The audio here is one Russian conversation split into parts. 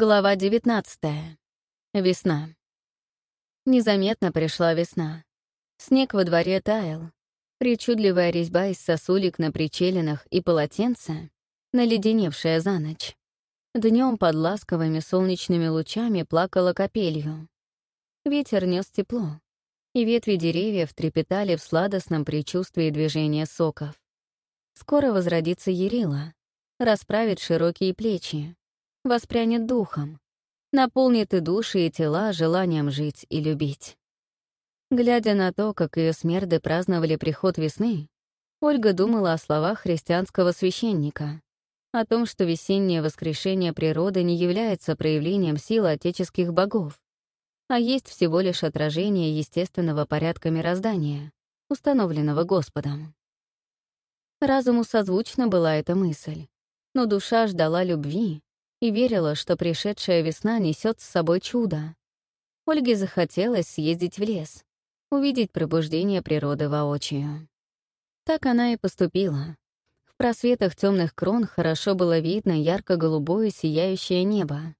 Глава 19. Весна. Незаметно пришла весна. Снег во дворе таял. Причудливая резьба из сосулек на причелинах и полотенца, наледеневшая за ночь. Днем под ласковыми солнечными лучами плакала капелью. Ветер нес тепло, и ветви деревьев трепетали в сладостном предчувствии движения соков. Скоро возродится Ерила, расправит широкие плечи, воспрянет духом, наполнит и души, и тела желанием жить и любить. Глядя на то, как ее смерды праздновали приход весны, Ольга думала о словах христианского священника, о том, что весеннее воскрешение природы не является проявлением силы отеческих богов, а есть всего лишь отражение естественного порядка мироздания, установленного Господом. Разуму созвучна была эта мысль, но душа ждала любви, и верила, что пришедшая весна несет с собой чудо. Ольге захотелось съездить в лес, увидеть пробуждение природы воочию. Так она и поступила. В просветах темных крон хорошо было видно ярко-голубое сияющее небо.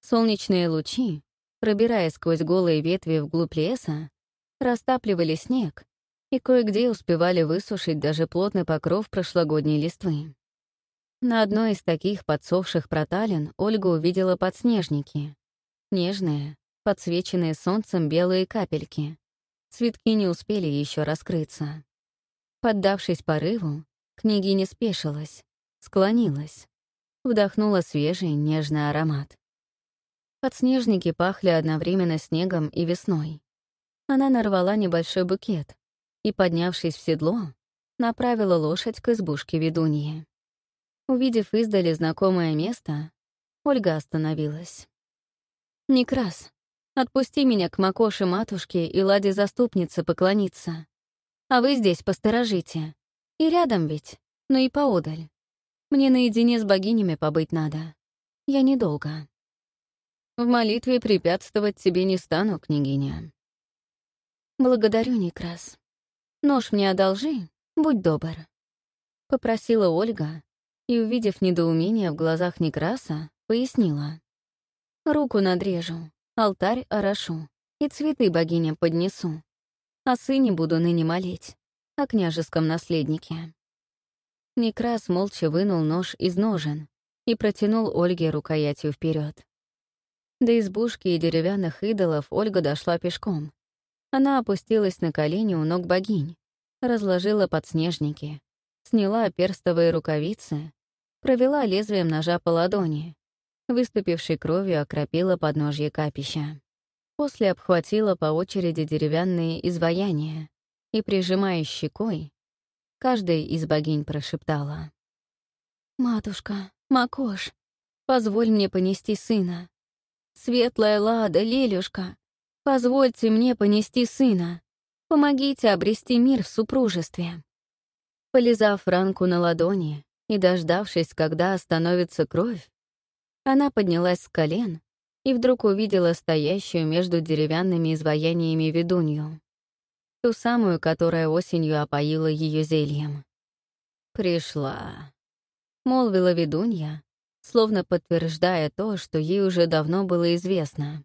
Солнечные лучи, пробираясь сквозь голые ветви вглубь леса, растапливали снег и кое-где успевали высушить даже плотный покров прошлогодней листвы. На одной из таких подсохших проталин Ольга увидела подснежники. Нежные, подсвеченные солнцем белые капельки. Цветки не успели еще раскрыться. Поддавшись порыву, княгиня спешилась, склонилась, вдохнула свежий нежный аромат. Подснежники пахли одновременно снегом и весной. Она нарвала небольшой букет и, поднявшись в седло, направила лошадь к избушке ведуньи. Увидев издали знакомое место, Ольга остановилась. «Некрас, отпусти меня к Макоше матушке и Ладе заступнице поклониться. А вы здесь посторожите. И рядом ведь, но и поодаль. Мне наедине с богинями побыть надо. Я недолго». «В молитве препятствовать тебе не стану, княгиня». «Благодарю, Некрас. Нож мне одолжи, будь добр», — попросила Ольга, и, увидев недоумение в глазах Некраса, пояснила. «Руку надрежу, алтарь орошу и цветы богине поднесу. О сыне буду ныне молить, о княжеском наследнике». Некрас молча вынул нож из ножен и протянул Ольге рукоятью вперед. До избушки и деревянных идолов Ольга дошла пешком. Она опустилась на колени у ног богинь, разложила подснежники, сняла перстовые рукавицы провела лезвием ножа по ладони, выступившей кровью окропила подножье капища. После обхватила по очереди деревянные изваяния и, прижимая щекой, каждая из богинь прошептала. «Матушка, Макош, позволь мне понести сына. Светлая Лада, Лелюшка, позвольте мне понести сына. Помогите обрести мир в супружестве». Полизав ранку на ладони, и, дождавшись, когда остановится кровь, она поднялась с колен и вдруг увидела стоящую между деревянными изваяниями ведунью, ту самую, которая осенью опоила ее зельем. «Пришла», — молвила ведунья, словно подтверждая то, что ей уже давно было известно.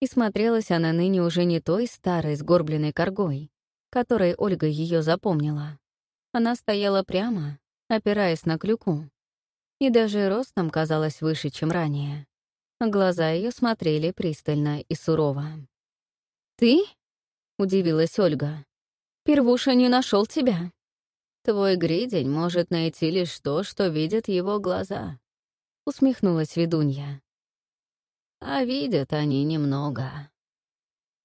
И смотрелась она ныне уже не той старой сгорбленной коргой, которой Ольга ее запомнила. Она стояла прямо, опираясь на клюку. И даже ростом казалась выше, чем ранее. Глаза ее смотрели пристально и сурово. «Ты?» — удивилась Ольга. «Первуша не нашел тебя». «Твой гридень может найти лишь то, что видят его глаза», — усмехнулась ведунья. «А видят они немного».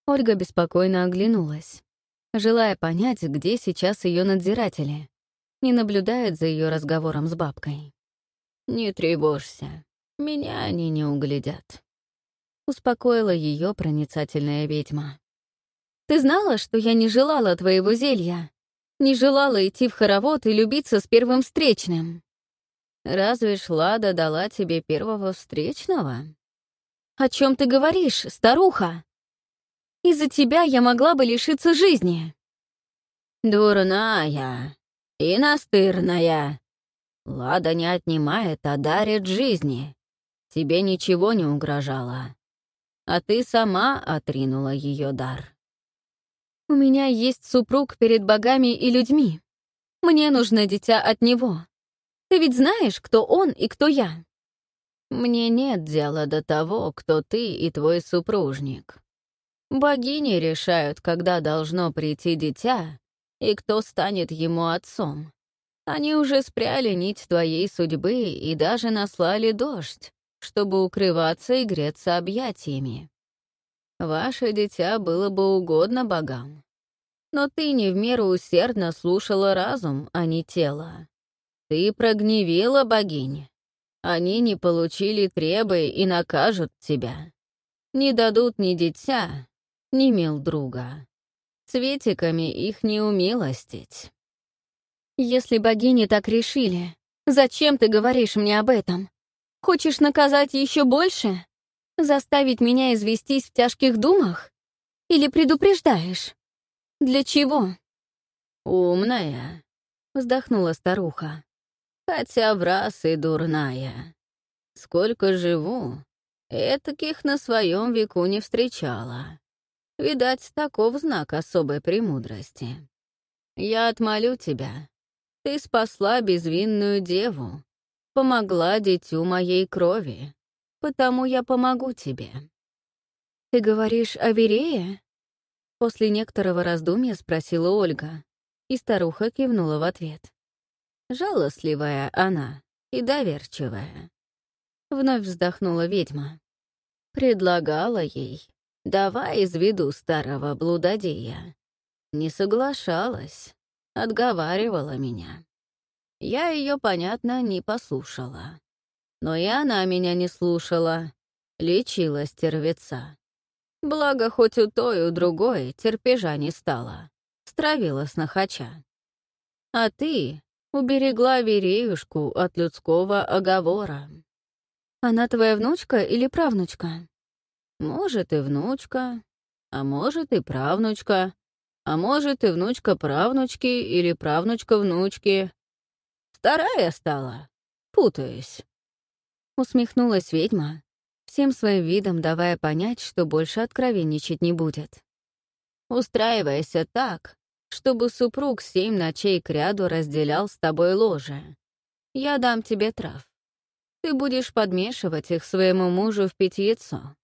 Ольга беспокойно оглянулась, желая понять, где сейчас ее надзиратели не наблюдает за ее разговором с бабкой. «Не тревожься, меня они не углядят», — успокоила ее проницательная ведьма. «Ты знала, что я не желала твоего зелья? Не желала идти в хоровод и любиться с первым встречным?» «Разве Шлада дала тебе первого встречного?» «О чем ты говоришь, старуха? Из-за тебя я могла бы лишиться жизни». «Дурная!» И настырная. Лада не отнимает, а дарит жизни. тебе ничего не угрожало, а ты сама отринула ее дар. У меня есть супруг перед богами и людьми. Мне нужно дитя от него. Ты ведь знаешь, кто он и кто я? Мне нет дела до того, кто ты и твой супружник. Богини решают, когда должно прийти дитя и кто станет ему отцом. Они уже спряли нить твоей судьбы и даже наслали дождь, чтобы укрываться и греться объятиями. Ваше дитя было бы угодно богам. Но ты не в меру усердно слушала разум, а не тело. Ты прогневила богинь. Они не получили требы и накажут тебя. Не дадут ни дитя, ни мил друга. Цветиками их не умилостить. Если богини так решили, зачем ты говоришь мне об этом? Хочешь наказать еще больше? Заставить меня известись в тяжких думах? Или предупреждаешь? Для чего? Умная, вздохнула старуха. Хотя в раз и дурная. Сколько живу, этаких на своем веку не встречала. Видать, таков знак особой премудрости. Я отмолю тебя. Ты спасла безвинную деву, помогла дитю моей крови, потому я помогу тебе. Ты говоришь о Верее? После некоторого раздумья спросила Ольга, и старуха кивнула в ответ. Жалостливая она и доверчивая. Вновь вздохнула ведьма. Предлагала ей Давай из виду старого блудодея. Не соглашалась, отговаривала меня. Я ее, понятно, не послушала. Но и она меня не слушала, лечила стервеца. Благо, хоть у той, у другой терпежа не стало, стравила снохача. А ты уберегла Вереюшку от людского оговора. Она твоя внучка или правнучка? Может, и внучка, а может, и правнучка, а может, и внучка правнучки или правнучка внучки. Старая стала, путаюсь. Усмехнулась ведьма, всем своим видом давая понять, что больше откровенничать не будет. Устраивайся так, чтобы супруг семь ночей кряду разделял с тобой ложе. Я дам тебе трав. Ты будешь подмешивать их своему мужу в питьецо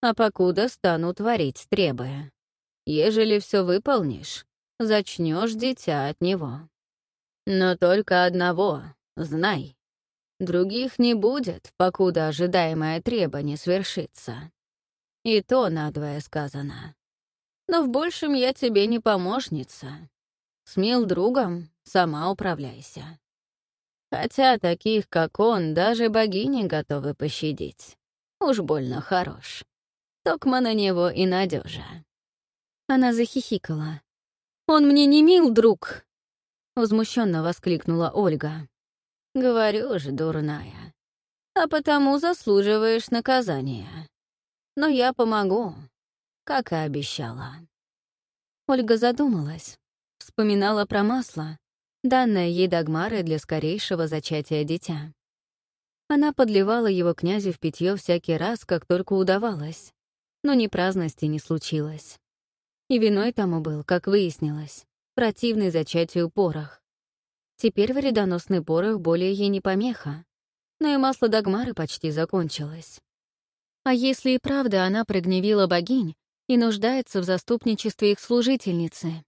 а покуда стану творить требуя. Ежели все выполнишь, зачнешь дитя от него. Но только одного, знай. Других не будет, покуда ожидаемое требование свершится. И то надвое сказано. Но в большем я тебе не помощница. С мил другом сама управляйся. Хотя таких, как он, даже богини готовы пощадить. Уж больно хорош. Токма на него и надежа. Она захихикала. «Он мне не мил, друг!» Возмущенно воскликнула Ольга. «Говорю же, дурная. А потому заслуживаешь наказания. Но я помогу, как и обещала». Ольга задумалась, вспоминала про масло, данное ей Дагмарой для скорейшего зачатия дитя. Она подливала его князю в питье всякий раз, как только удавалось но ни праздности не случилось. И виной тому был, как выяснилось, противный зачатию порох. Теперь вредоносный порох более ей не помеха, но и масло Дагмары почти закончилось. А если и правда она прогневила богинь и нуждается в заступничестве их служительницы?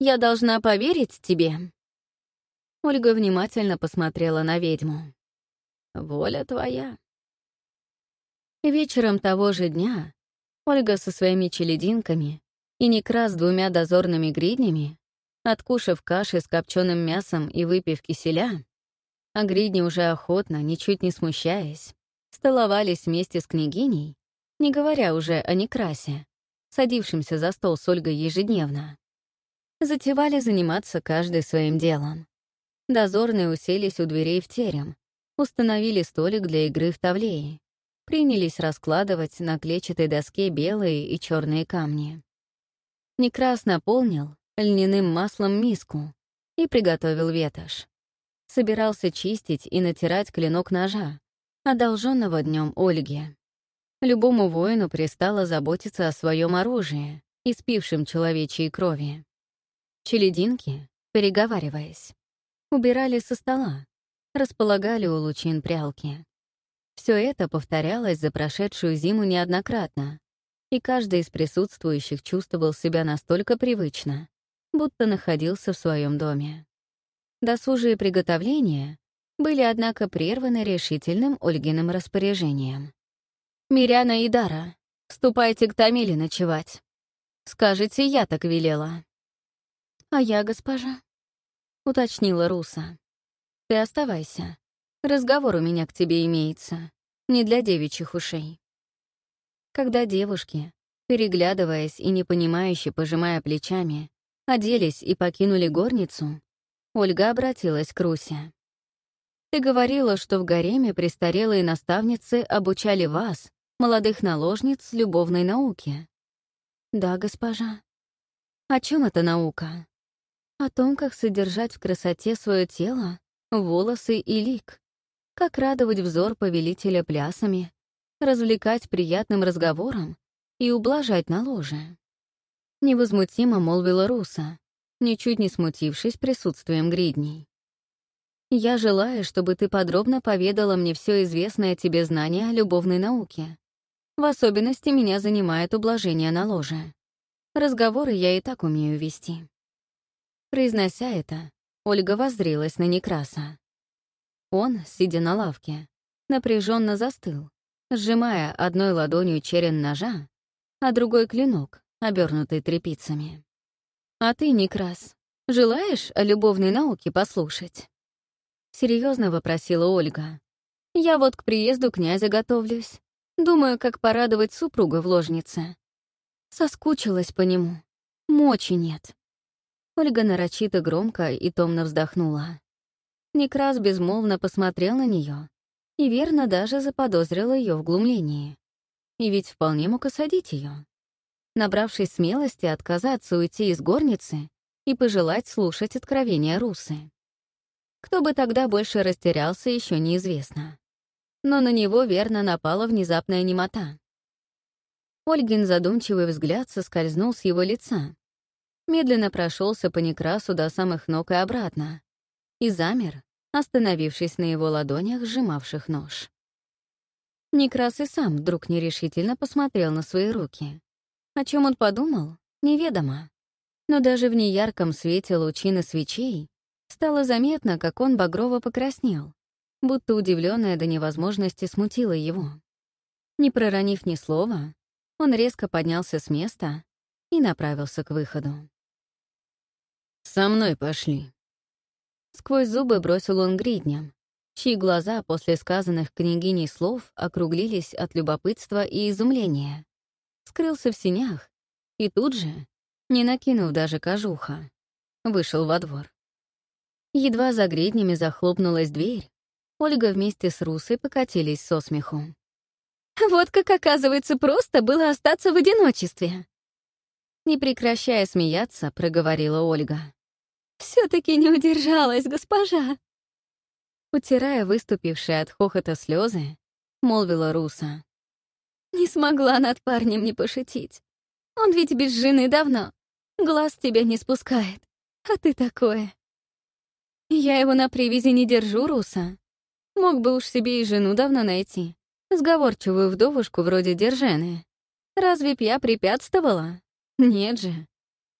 «Я должна поверить тебе?» Ольга внимательно посмотрела на ведьму. «Воля твоя», Вечером того же дня Ольга со своими челединками и Некра с двумя дозорными гриднями, откушав каши с копченым мясом и выпив киселя, а гридни уже охотно, ничуть не смущаясь, столовались вместе с княгиней, не говоря уже о Некрасе, садившимся за стол с Ольгой ежедневно. Затевали заниматься каждый своим делом. Дозорные уселись у дверей в терем, установили столик для игры в тавлеи принялись раскладывать на клетчатой доске белые и черные камни. Некрас наполнил льняным маслом миску и приготовил ветошь. Собирался чистить и натирать клинок ножа, одолженного днем Ольги. Любому воину пристало заботиться о своем оружии, испившем человечьей крови. Челединки, переговариваясь, убирали со стола, располагали у лучин прялки. Все это повторялось за прошедшую зиму неоднократно, и каждый из присутствующих чувствовал себя настолько привычно, будто находился в своем доме. Досужие приготовления были, однако, прерваны решительным Ольгиным распоряжением. «Миряна и Дара, ступайте к Тамиле ночевать. Скажите, я так велела». «А я, госпожа?» — уточнила Руса. «Ты оставайся. Разговор у меня к тебе имеется. Не для девичьих ушей». Когда девушки, переглядываясь и непонимающе пожимая плечами, оделись и покинули горницу, Ольга обратилась к Русе. «Ты говорила, что в гареме престарелые наставницы обучали вас, молодых наложниц, любовной науке». «Да, госпожа». «О чем эта наука?» «О том, как содержать в красоте свое тело, волосы и лик, как радовать взор повелителя плясами, развлекать приятным разговором и ублажать на ложе. Невозмутимо молвила Руса, ничуть не смутившись присутствием гридней. «Я желаю, чтобы ты подробно поведала мне все известное тебе знание о любовной науке. В особенности меня занимает ублажение на ложе. Разговоры я и так умею вести». Произнося это, Ольга воззрилась на Некраса. Он, сидя на лавке, напряженно застыл, сжимая одной ладонью черен ножа, а другой — клинок, обернутый тряпицами. «А ты, Некрас, желаешь о любовной науке послушать?» Серьезно вопросила Ольга. «Я вот к приезду князя готовлюсь. Думаю, как порадовать супруга в ложнице. Соскучилась по нему. Мочи нет». Ольга нарочито громко и томно вздохнула. Некрас безмолвно посмотрел на нее, и верно даже заподозрила ее в глумлении. И ведь вполне мог осадить ее. Набравшись смелости отказаться уйти из горницы и пожелать слушать откровения Русы. Кто бы тогда больше растерялся, еще неизвестно. Но на него верно напала внезапная немота. Ольгин задумчивый взгляд соскользнул с его лица, медленно прошелся по Некрасу до самых ног и обратно, и замер, остановившись на его ладонях, сжимавших нож. Некрас и сам вдруг нерешительно посмотрел на свои руки. О чем он подумал, неведомо. Но даже в неярком свете лучины свечей стало заметно, как он багрово покраснел, будто удивленное до невозможности смутило его. Не проронив ни слова, он резко поднялся с места и направился к выходу. «Со мной пошли», Сквозь зубы бросил он гридням, чьи глаза после сказанных княгиней слов округлились от любопытства и изумления. Скрылся в синях и тут же, не накинув даже кожуха, вышел во двор. Едва за гриднями захлопнулась дверь, Ольга вместе с Русой покатились со смеху. «Вот как, оказывается, просто было остаться в одиночестве!» Не прекращая смеяться, проговорила Ольга все таки не удержалась, госпожа!» Утирая выступившие от хохота слезы, молвила Руса. «Не смогла над парнем не пошутить. Он ведь без жены давно, глаз тебя не спускает, а ты такое. Я его на привязи не держу, Руса. Мог бы уж себе и жену давно найти, сговорчивую вдовушку вроде Держены. Разве б я препятствовала? Нет же.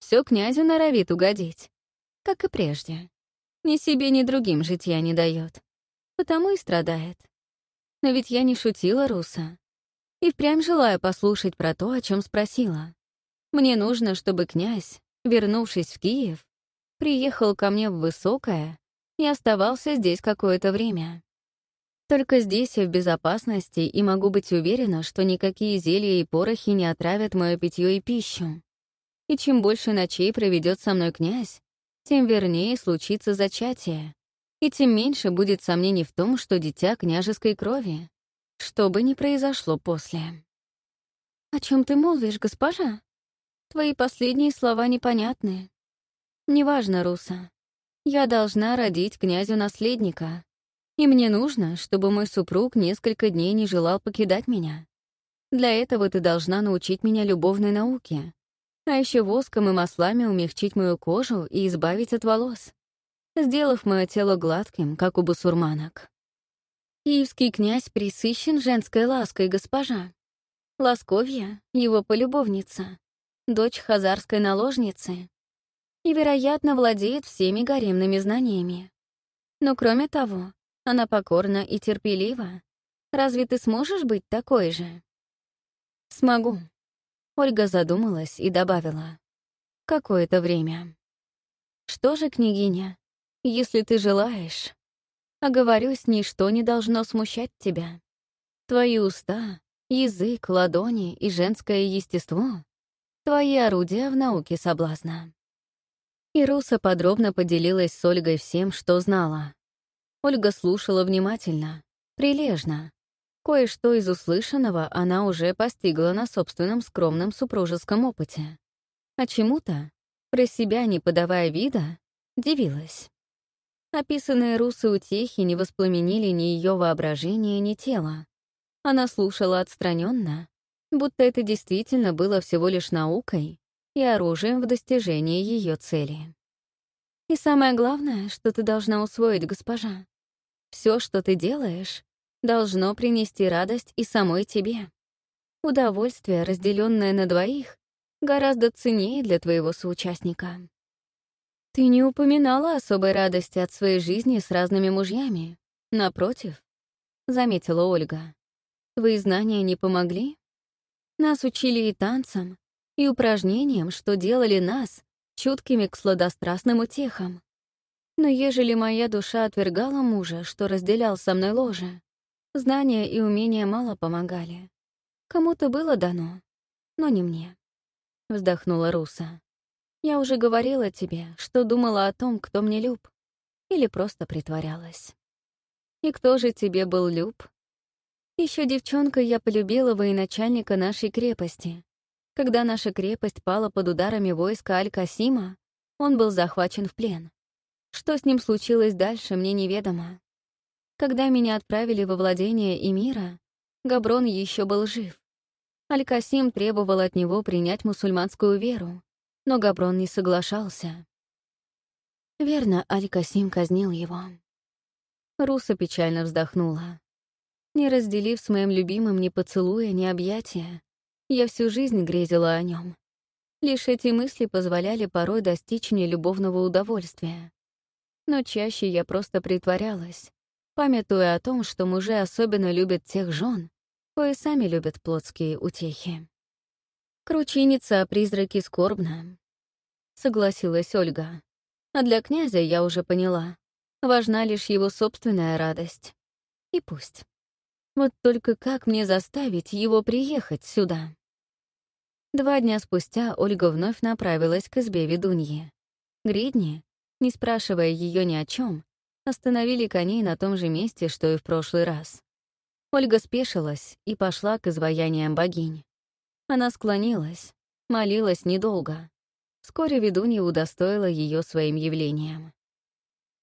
Все князю норовит угодить как и прежде. Ни себе, ни другим житья не дает. Потому и страдает. Но ведь я не шутила, Руса. И впрямь желаю послушать про то, о чем спросила. Мне нужно, чтобы князь, вернувшись в Киев, приехал ко мне в Высокое и оставался здесь какое-то время. Только здесь я в безопасности и могу быть уверена, что никакие зелья и порохи не отравят мое питье и пищу. И чем больше ночей проведет со мной князь, тем вернее случится зачатие, и тем меньше будет сомнений в том, что дитя княжеской крови, что бы ни произошло после. «О чем ты молвишь, госпожа? Твои последние слова непонятны. Неважно, Руса. Я должна родить князю наследника. И мне нужно, чтобы мой супруг несколько дней не желал покидать меня. Для этого ты должна научить меня любовной науке, а еще воском и маслами умягчить мою кожу и избавить от волос, сделав мое тело гладким, как у басурманок. Киевский князь присыщен женской лаской, госпожа. Ласковья — его полюбовница, дочь хазарской наложницы и, вероятно, владеет всеми гаремными знаниями. Но кроме того, она покорна и терпелива. Разве ты сможешь быть такой же? Смогу. Ольга задумалась и добавила. Какое-то время. Что же, княгиня, если ты желаешь, оговорюсь, ничто не должно смущать тебя. Твои уста, язык, ладони и женское естество — твои орудия в науке соблазна. И Руса подробно поделилась с Ольгой всем, что знала. Ольга слушала внимательно, прилежно. Кое-что из услышанного она уже постигла на собственном скромном супружеском опыте. А чему-то, про себя не подавая вида, дивилась. Описанные русы утехи не воспламенили ни ее воображение, ни тело. Она слушала отстраненно, будто это действительно было всего лишь наукой и оружием в достижении ее цели. И самое главное, что ты должна усвоить, госпожа, все, что ты делаешь, должно принести радость и самой тебе. Удовольствие, разделенное на двоих, гораздо ценнее для твоего соучастника. Ты не упоминала особой радости от своей жизни с разными мужьями. Напротив, — заметила Ольга, — твои знания не помогли? Нас учили и танцам, и упражнениям, что делали нас чуткими к сладострастным утехам. Но ежели моя душа отвергала мужа, что разделял со мной ложе, знания и умения мало помогали. Кому-то было дано, но не мне. Вздохнула Руса. Я уже говорила тебе, что думала о том, кто мне люб, или просто притворялась. И кто же тебе был люб? Еще девчонкой я полюбила военачальника нашей крепости. Когда наша крепость пала под ударами войска Аль-Касима, он был захвачен в плен. Что с ним случилось дальше, мне неведомо. Когда меня отправили во владение Эмира, Габрон еще был жив. Аль-Касим требовал от него принять мусульманскую веру, но Габрон не соглашался. Верно, Аль-Касим казнил его. Руса печально вздохнула. Не разделив с моим любимым ни поцелуя, ни объятия, я всю жизнь грезила о нем. Лишь эти мысли позволяли порой достичь мне любовного удовольствия но чаще я просто притворялась, памятуя о том, что мужи особенно любят тех жен, кои сами любят плотские утехи. «Кручиниться о призраке скорбно», — согласилась Ольга. «А для князя, я уже поняла, важна лишь его собственная радость. И пусть. Вот только как мне заставить его приехать сюда?» Два дня спустя Ольга вновь направилась к избе ведуньи. Гридни, не спрашивая ее ни о чем, остановили коней на том же месте, что и в прошлый раз. Ольга спешилась и пошла к изваяниям богинь. Она склонилась, молилась недолго. Вскоре ведунья удостоила ее своим явлением.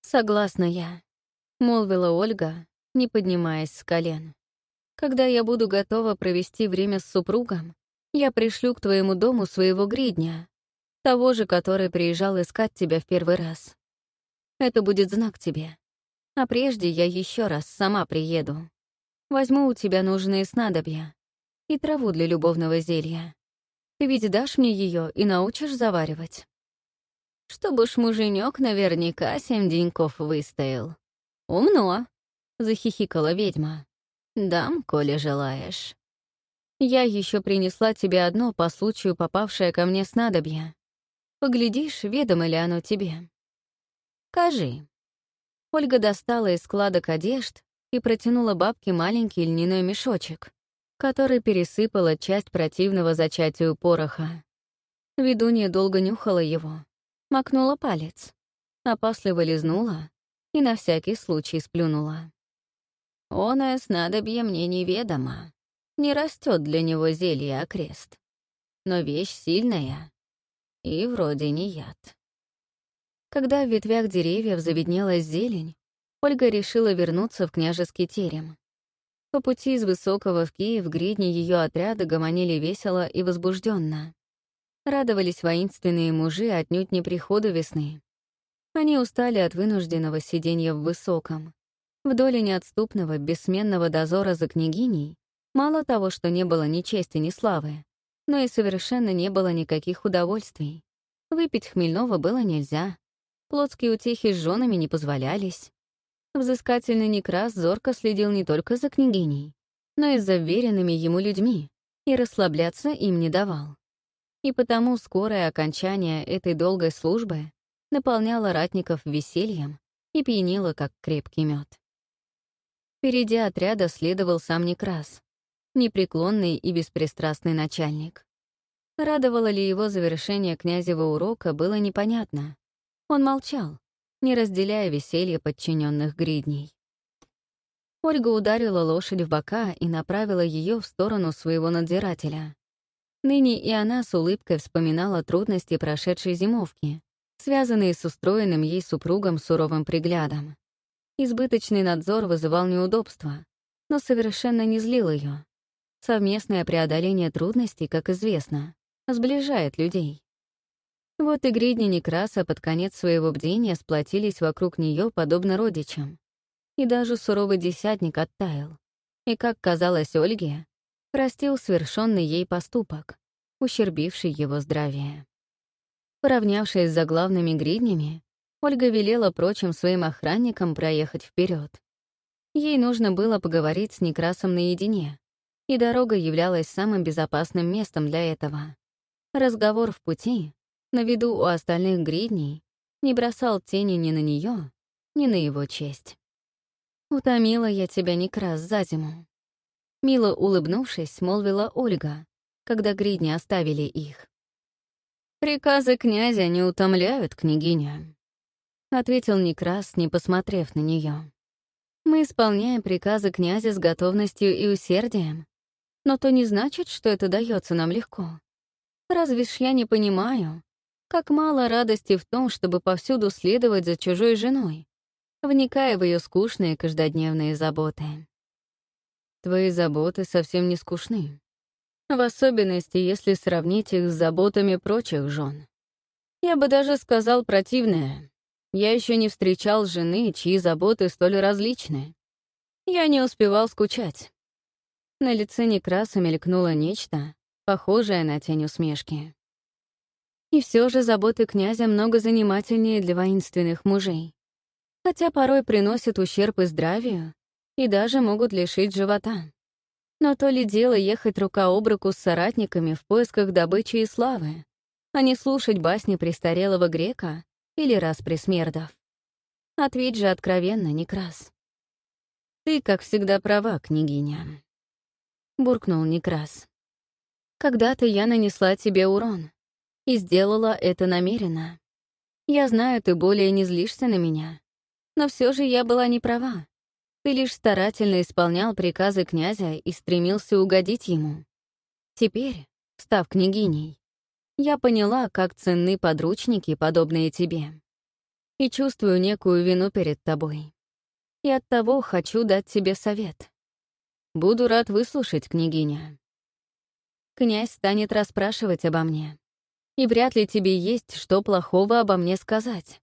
«Согласна я», — молвила Ольга, не поднимаясь с колен. «Когда я буду готова провести время с супругом, я пришлю к твоему дому своего гридня, того же, который приезжал искать тебя в первый раз. Это будет знак тебе. А прежде я еще раз сама приеду. Возьму у тебя нужные снадобья и траву для любовного зелья. Ты ведь дашь мне ее и научишь заваривать. Чтобы уж муженек наверняка семь деньков выстоял. Умно, — захихикала ведьма. Дам, коли желаешь. Я еще принесла тебе одно по случаю попавшее ко мне снадобье. Поглядишь, ведомо ли оно тебе. Кажи. Ольга достала из складок одежд и протянула бабке маленький льняной мешочек, который пересыпала часть противного зачатию пороха. Ведунья долго нюхала его, макнула палец, опасливо лизнула и на всякий случай сплюнула. «Оное снадобье мне неведомо. Не растет для него зелье окрест. Но вещь сильная, и вроде не яд. Когда в ветвях деревьев заведнелась зелень, Ольга решила вернуться в княжеский терем. По пути из Высокого в Киев гридни ее отряда гомонили весело и возбужденно. Радовались воинственные мужи отнюдь не приходу весны. Они устали от вынужденного сидения в Высоком. Вдоль неотступного, бессменного дозора за княгиней мало того, что не было ни чести, ни славы, но и совершенно не было никаких удовольствий. Выпить хмельного было нельзя. Плотские утехи с женами не позволялись. Взыскательный Некрас зорко следил не только за княгиней, но и за веренными ему людьми, и расслабляться им не давал. И потому скорое окончание этой долгой службы наполняло ратников весельем и пьянило, как крепкий мед. Впереди отряда следовал сам Некрас, непреклонный и беспристрастный начальник. Радовало ли его завершение князева урока, было непонятно. Он молчал, не разделяя веселье подчиненных гридней. Ольга ударила лошадь в бока и направила ее в сторону своего надзирателя. Ныне и она с улыбкой вспоминала трудности прошедшей зимовки, связанные с устроенным ей супругом суровым приглядом. Избыточный надзор вызывал неудобства, но совершенно не злил ее. Совместное преодоление трудностей, как известно, сближает людей. Вот и гридни Некраса под конец своего бдения сплотились вокруг нее подобно родичам. И даже суровый десятник оттаял. И, как казалось Ольге, простил совершенный ей поступок, ущербивший его здравие. Поравнявшись с заглавными гриднями, Ольга велела прочим своим охранникам проехать вперед. Ей нужно было поговорить с Некрасом наедине, и дорога являлась самым безопасным местом для этого. Разговор в пути, на виду у остальных гридней, не бросал тени ни на нее, ни на его честь. «Утомила я тебя, Некрас, за зиму». Мило улыбнувшись, молвила Ольга, когда гридни оставили их. «Приказы князя не утомляют, княгиня», — ответил Некрас, не посмотрев на нее. «Мы исполняем приказы князя с готовностью и усердием, но то не значит, что это дается нам легко. Разве ж я не понимаю, как мало радости в том, чтобы повсюду следовать за чужой женой, вникая в ее скучные каждодневные заботы. Твои заботы совсем не скучны. В особенности, если сравнить их с заботами прочих жен. Я бы даже сказал противное. Я еще не встречал жены, чьи заботы столь различны. Я не успевал скучать. На лице Некраса мелькнуло нечто, похожее на тень усмешки. И все же заботы князя много занимательнее для воинственных мужей. Хотя порой приносят ущерб и здравию, и даже могут лишить живота. Но то ли дело ехать рука об руку с соратниками в поисках добычи и славы, а не слушать басни престарелого грека или распри смердов. Ответь же откровенно, Некрас. Ты, как всегда, права, княгиня буркнул Некрас. «Когда-то я нанесла тебе урон. И сделала это намеренно. Я знаю, ты более не злишься на меня. Но все же я была не права. Ты лишь старательно исполнял приказы князя и стремился угодить ему. Теперь, став княгиней, я поняла, как ценны подручники, подобные тебе. И чувствую некую вину перед тобой. И оттого хочу дать тебе совет. Буду рад выслушать, княгиня. Князь станет расспрашивать обо мне. И вряд ли тебе есть что плохого обо мне сказать.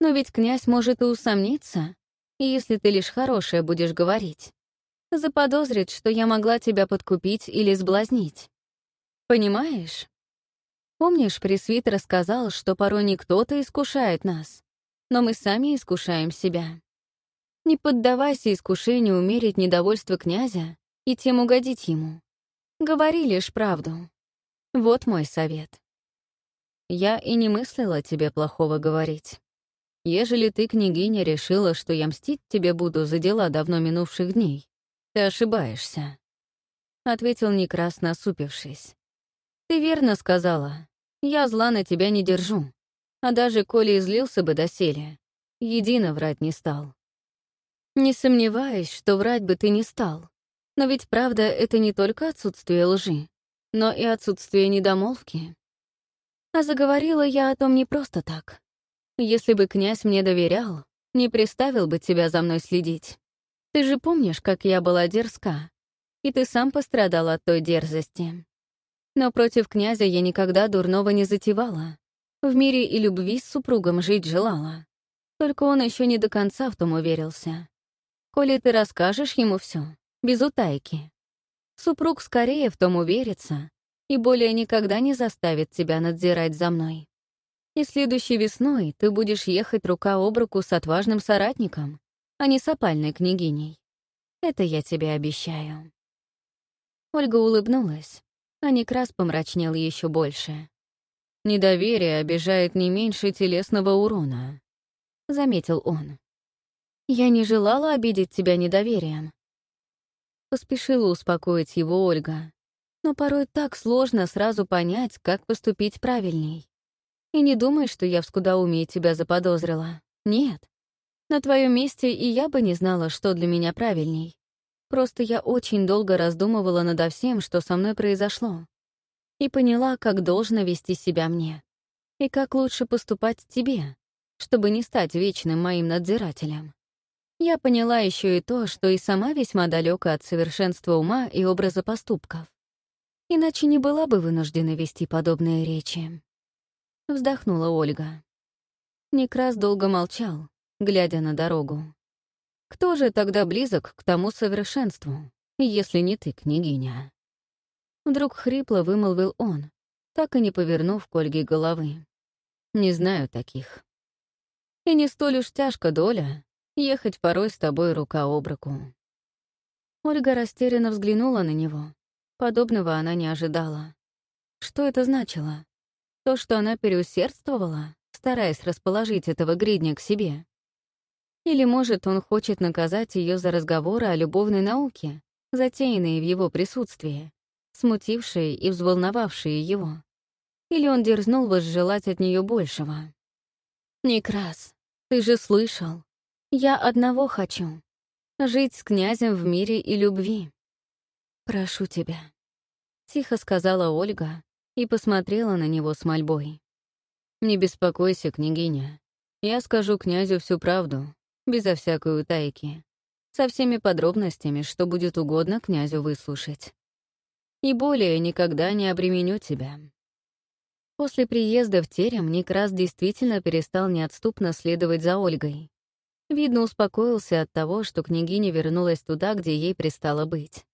Но ведь князь может и усомниться, если ты лишь хорошее будешь говорить. Заподозрит, что я могла тебя подкупить или сблазнить. Понимаешь? Помнишь, пресвит рассказал, что порой не кто-то искушает нас, но мы сами искушаем себя. Не поддавайся искушению умерить недовольство князя и тем угодить ему. Говори лишь правду. Вот мой совет. Я и не мыслила тебе плохого говорить. Ежели ты, княгиня, решила, что я мстить тебе буду за дела давно минувших дней, ты ошибаешься. Ответил Некрас, насупившись. Ты верно сказала. Я зла на тебя не держу. А даже коли излился бы доселе, едино врать не стал. Не сомневаюсь, что врать бы ты не стал. Но ведь правда — это не только отсутствие лжи, но и отсутствие недомолвки. А заговорила я о том не просто так. Если бы князь мне доверял, не приставил бы тебя за мной следить. Ты же помнишь, как я была дерзка, и ты сам пострадал от той дерзости. Но против князя я никогда дурного не затевала. В мире и любви с супругом жить желала. Только он еще не до конца в том уверился. Коли ты расскажешь ему все, без утайки, супруг скорее в том уверится и более никогда не заставит тебя надзирать за мной. И следующей весной ты будешь ехать рука об руку с отважным соратником, а не с опальной княгиней. Это я тебе обещаю. Ольга улыбнулась, а Некрас помрачнел еще больше. «Недоверие обижает не меньше телесного урона», — заметил он. «Я не желала обидеть тебя недоверием». Поспешила успокоить его Ольга. Но порой так сложно сразу понять, как поступить правильней. И не думай, что я в скудоумии тебя заподозрила. Нет. На твоем месте и я бы не знала, что для меня правильней. Просто я очень долго раздумывала над всем, что со мной произошло. И поняла, как должно вести себя мне. И как лучше поступать тебе, чтобы не стать вечным моим надзирателем. Я поняла еще и то, что и сама весьма далека от совершенства ума и образа поступков. Иначе не была бы вынуждена вести подобные речи. Вздохнула Ольга. Некрас долго молчал, глядя на дорогу. Кто же тогда близок к тому совершенству, если не ты, княгиня? Вдруг хрипло вымолвил он, так и не повернув к Ольге головы. Не знаю таких. И не столь уж тяжко доля ехать порой с тобой рука об руку. Ольга растерянно взглянула на него. Подобного она не ожидала. Что это значило? То, что она переусердствовала, стараясь расположить этого гридня к себе. Или, может, он хочет наказать ее за разговоры о любовной науке, затеянные в его присутствии, смутившие и взволновавшие его. Или он дерзнул возжелать от нее большего. «Некрас, ты же слышал. Я одного хочу — жить с князем в мире и любви. Прошу тебя», — тихо сказала Ольга, и посмотрела на него с мольбой. «Не беспокойся, княгиня. Я скажу князю всю правду, безо всякой утайки, со всеми подробностями, что будет угодно князю выслушать. И более никогда не обременю тебя». После приезда в терем Некрас действительно перестал неотступно следовать за Ольгой. Видно, успокоился от того, что княгиня вернулась туда, где ей пристало быть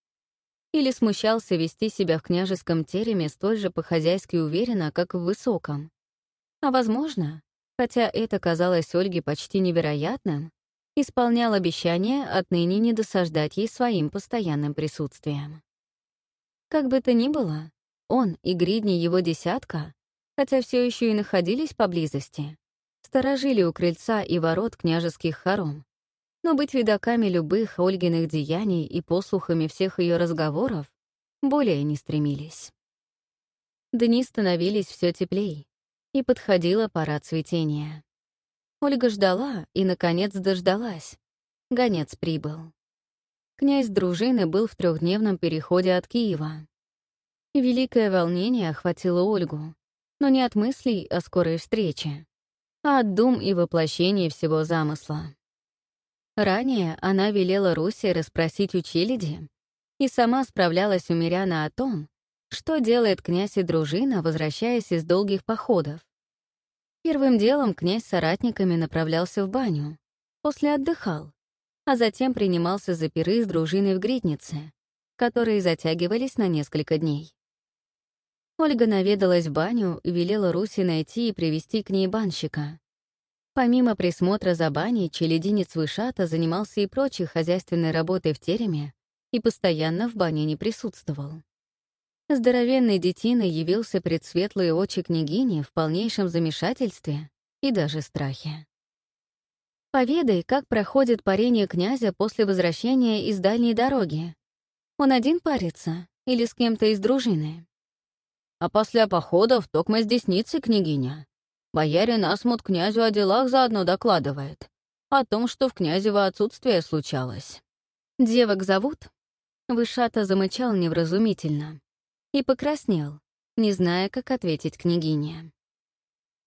или смущался вести себя в княжеском тереме столь же по-хозяйски уверенно, как в высоком. А возможно, хотя это казалось Ольге почти невероятным, исполнял обещание отныне не досаждать ей своим постоянным присутствием. Как бы то ни было, он и гридни его десятка, хотя все еще и находились поблизости, сторожили у крыльца и ворот княжеских хором, но быть видоками любых Ольгиных деяний и послухами всех ее разговоров более не стремились. Дни становились все теплей, и подходила пора цветения. Ольга ждала и, наконец, дождалась. Гонец прибыл. Князь дружины был в трехдневном переходе от Киева. Великое волнение охватило Ольгу, но не от мыслей о скорой встрече, а от дум и воплощения всего замысла. Ранее она велела Руси расспросить у и сама справлялась у Миряна о том, что делает князь и дружина, возвращаясь из долгих походов. Первым делом князь с соратниками направлялся в баню, после отдыхал, а затем принимался за пиры с дружиной в Гриднице, которые затягивались на несколько дней. Ольга наведалась в баню и велела Руси найти и привести к ней банщика, Помимо присмотра за баней, челединец Вышата занимался и прочей хозяйственной работой в тереме и постоянно в бане не присутствовал. Здоровенный детина явился пред светлые очи княгини в полнейшем замешательстве и даже страхе. «Поведай, как проходит парение князя после возвращения из дальней дороги. Он один парится или с кем-то из дружины?» «А после походов токмо с десницей, княгиня. Боярин Асмут князю о делах заодно докладывает. О том, что в князево отсутствие случалось. «Девок зовут?» Вышата замычал невразумительно и покраснел, не зная, как ответить княгине.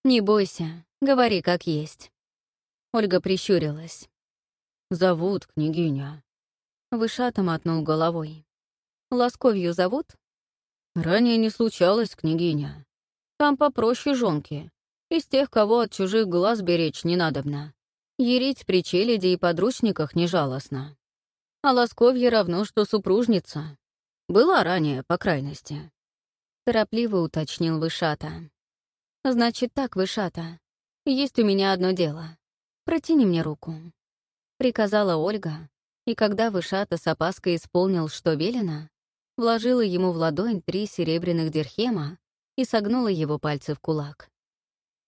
«Не бойся, говори как есть». Ольга прищурилась. «Зовут княгиня». Вышата мотнул головой. «Ласковью зовут?» «Ранее не случалось, княгиня. Там попроще жонки. Из тех, кого от чужих глаз беречь не надобно. Ерить при челяди и подручниках не жалостно. А Ласковье равно, что супружница. Была ранее, по крайности. Торопливо уточнил Вышата. «Значит так, Вышата. Есть у меня одно дело. Протяни мне руку». Приказала Ольга, и когда Вышата с опаской исполнил, что велено, вложила ему в ладонь три серебряных дирхема и согнула его пальцы в кулак.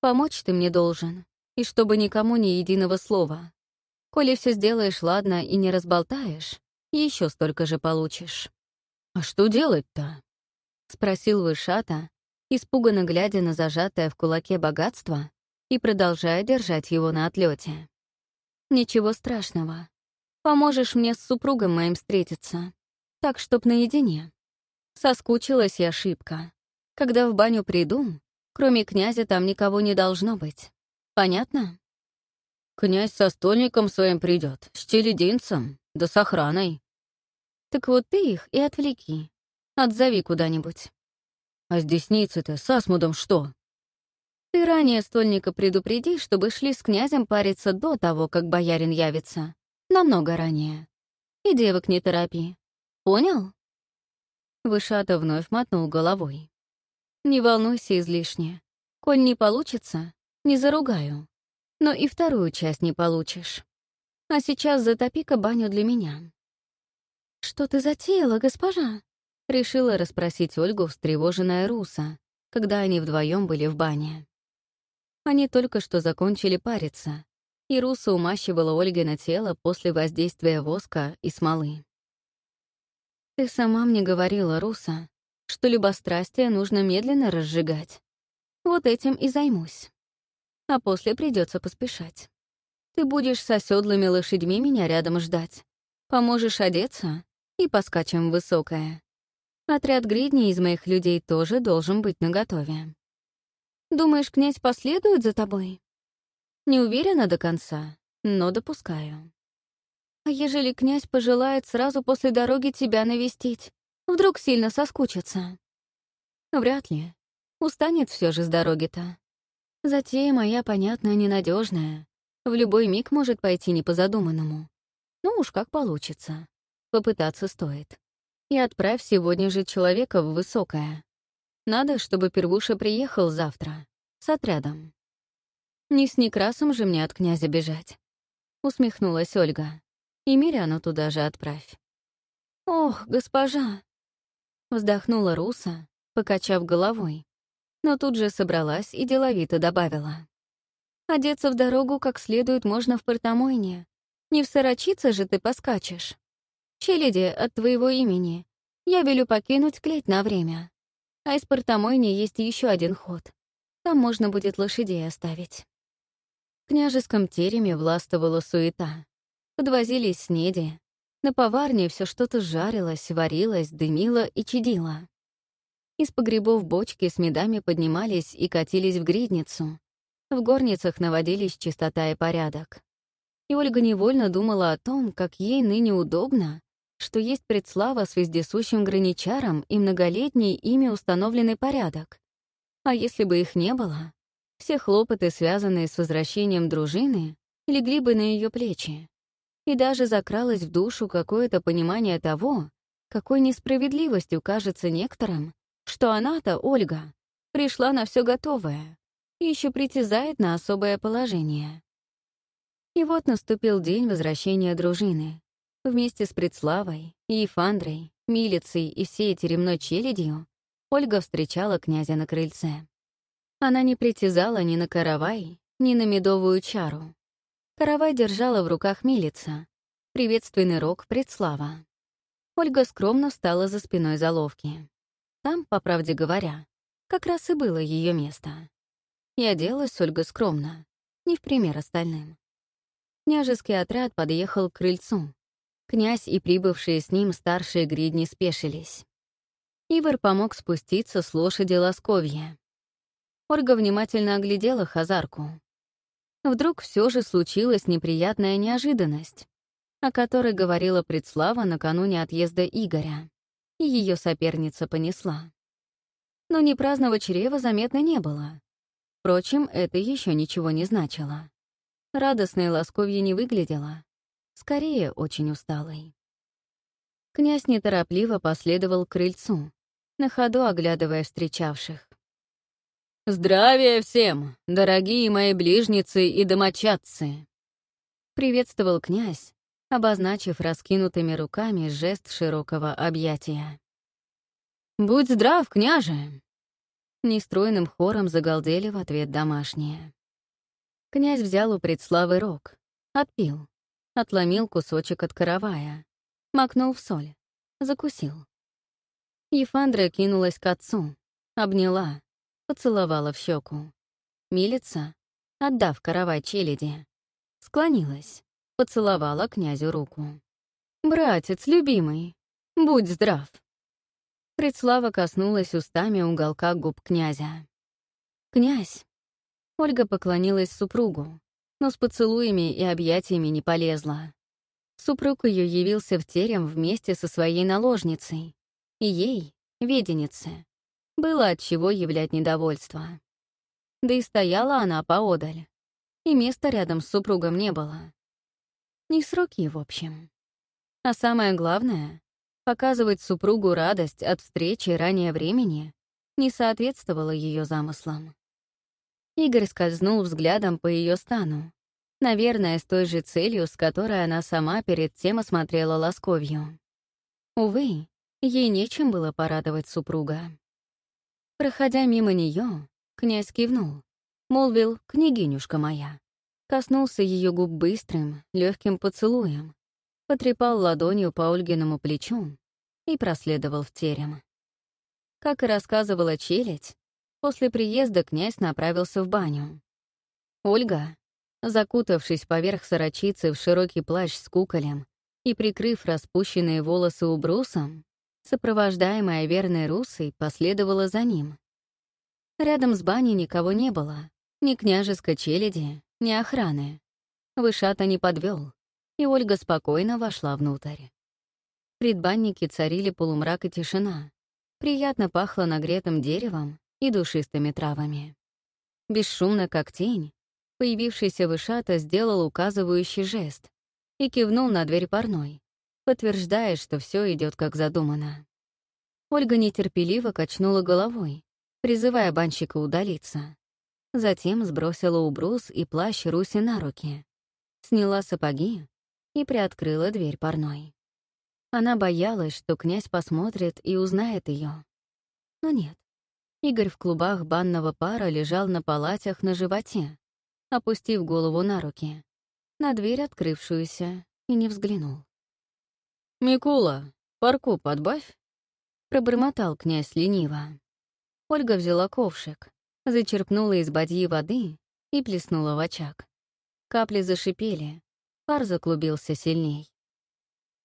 «Помочь ты мне должен, и чтобы никому ни единого слова. Коли все сделаешь ладно и не разболтаешь, еще столько же получишь». «А что делать-то?» — спросил Вышата, испуганно глядя на зажатое в кулаке богатство и продолжая держать его на отлете. «Ничего страшного. Поможешь мне с супругом моим встретиться, так, чтоб наедине. Соскучилась я шибко. Когда в баню приду, кроме князя там никого не должно быть. Понятно? Князь со стольником своим придет, с челединцем, да с охраной. Так вот ты их и отвлеки. Отзови куда-нибудь. А с десницей-то, с Асмудом что? Ты ранее стольника предупреди, чтобы шли с князем париться до того, как боярин явится. Намного ранее. И девок не торопи. Понял? Вышата вновь мотнул головой. Не волнуйся излишне. Коль не получится, не заругаю. Но и вторую часть не получишь. А сейчас затопи-ка баню для меня. «Что ты затеяла, госпожа?» — решила расспросить Ольгу встревоженная Руса, когда они вдвоем были в бане. Они только что закончили париться, и Руса умащивала Ольге на тело после воздействия воска и смолы. «Ты сама мне говорила, Руса, что любострастие нужно медленно разжигать. Вот этим и займусь. А после придется поспешать. Ты будешь с оседлыми лошадьми меня рядом ждать. Поможешь одеться и поскачем высокое. Отряд гридней из моих людей тоже должен быть наготове. Думаешь, князь последует за тобой? Не уверена до конца, но допускаю. А ежели князь пожелает сразу после дороги тебя навестить? Вдруг сильно соскучится. Вряд ли. Устанет все же с дороги-то. Затея моя, понятная, ненадежная. В любой миг может пойти не по задуманному. Ну уж как получится. Попытаться стоит. И отправь сегодня же человека в высокое. Надо, чтобы Первуша приехал завтра. С отрядом. Не с Некрасом же мне от князя бежать. Усмехнулась Ольга. И Миряну туда же отправь. «Ох, госпожа!» Вздохнула Руса, покачав головой, но тут же собралась и деловито добавила. «Одеться в дорогу как следует можно в портомойне. Не в сорочице же ты поскачешь. Челяди от твоего имени. Я велю покинуть клеть на время. А из портомойни есть еще один ход. Там можно будет лошадей оставить». В княжеском тереме властвовала суета. Подвозились снеди, на поварне все что-то жарилось, варилось, дымило и чадило. Из погребов бочки с медами поднимались и катились в гридницу. В горницах наводились чистота и порядок. И Ольга невольно думала о том, как ей ныне удобно, что есть предслава с вездесущим граничаром и многолетний ими установленный порядок. А если бы их не было, все хлопоты, связанные с возвращением дружины, легли бы на ее плечи и даже закралось в душу какое-то понимание того, какой несправедливостью кажется некоторым, что она-то, Ольга, пришла на все готовое и еще притязает на особое положение. И вот наступил день возвращения дружины. Вместе с Предславой, Ефандрой, Милицей и всей теремной челядью Ольга встречала князя на крыльце. Она не притязала ни на каравай, ни на медовую чару. Каравай держала в руках милица. Приветственный рог предслава. Ольга скромно встала за спиной заловки. Там, по правде говоря, как раз и было ее место. И оделась Ольга скромно, не в пример остальным. Княжеский отряд подъехал к крыльцу. Князь и прибывшие с ним старшие гридни спешились. Ивар помог спуститься с лошади Лосковья. Ольга внимательно оглядела хазарку. Вдруг все же случилась неприятная неожиданность, о которой говорила предслава накануне отъезда Игоря, и ее соперница понесла. Но ни праздного чрева заметно не было. Впрочем, это еще ничего не значило. Радостной Ласковья не выглядела, скорее очень усталой. Князь неторопливо последовал к крыльцу, на ходу оглядывая встречавших. «Здравия всем, дорогие мои ближницы и домочадцы!» Приветствовал князь, обозначив раскинутыми руками жест широкого объятия. «Будь здрав, княже!» Нестройным хором загалдели в ответ домашние. Князь взял у предславы рог, отпил, отломил кусочек от каравая, макнул в соль, закусил. Ефандра кинулась к отцу, обняла, поцеловала в щеку. Милица, отдав каравай челяди, склонилась, поцеловала князю руку. «Братец, любимый, будь здрав!» Предслава коснулась устами уголка губ князя. «Князь!» Ольга поклонилась супругу, но с поцелуями и объятиями не полезла. Супруг ее явился в терем вместе со своей наложницей, и ей, веденице, было от чего являть недовольство. Да и стояла она поодаль, и места рядом с супругом не было. Не сроки, в общем. А самое главное, показывать супругу радость от встречи ранее времени не соответствовало ее замыслам. Игорь скользнул взглядом по ее стану, наверное, с той же целью, с которой она сама перед тем осмотрела Ласковью. Увы, ей нечем было порадовать супруга. Проходя мимо нее, князь кивнул, молвил «княгинюшка моя». Коснулся ее губ быстрым, легким поцелуем, потрепал ладонью по Ольгиному плечу и проследовал в терем. Как и рассказывала челядь, после приезда князь направился в баню. Ольга, закутавшись поверх сорочицы в широкий плащ с куколем и прикрыв распущенные волосы убрусом, сопровождаемая верной русой, последовала за ним. Рядом с баней никого не было, ни княжеской челяди, ни охраны. Вышата не подвел, и Ольга спокойно вошла внутрь. В предбаннике царили полумрак и тишина. Приятно пахло нагретым деревом и душистыми травами. Бесшумно, как тень, появившийся Вышата сделал указывающий жест и кивнул на дверь парной, подтверждая, что все идет как задумано. Ольга нетерпеливо качнула головой, призывая банщика удалиться. Затем сбросила убрус и плащ Руси на руки, сняла сапоги и приоткрыла дверь парной. Она боялась, что князь посмотрит и узнает ее. Но нет. Игорь в клубах банного пара лежал на палатях на животе, опустив голову на руки, на дверь открывшуюся, и не взглянул. «Микула, парку подбавь!» — пробормотал князь лениво. Ольга взяла ковшик, зачерпнула из бадьи воды и плеснула в очаг. Капли зашипели, пар заклубился сильней.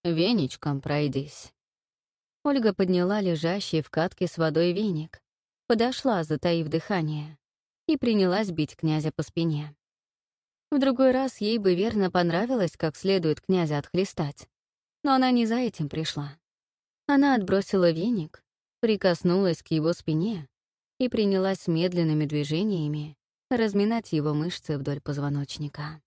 «Веничком пройдись». Ольга подняла лежащий в катке с водой веник, подошла, затаив дыхание, и принялась бить князя по спине. В другой раз ей бы верно понравилось, как следует князя отхлестать но она не за этим пришла. Она отбросила веник, прикоснулась к его спине и принялась медленными движениями разминать его мышцы вдоль позвоночника.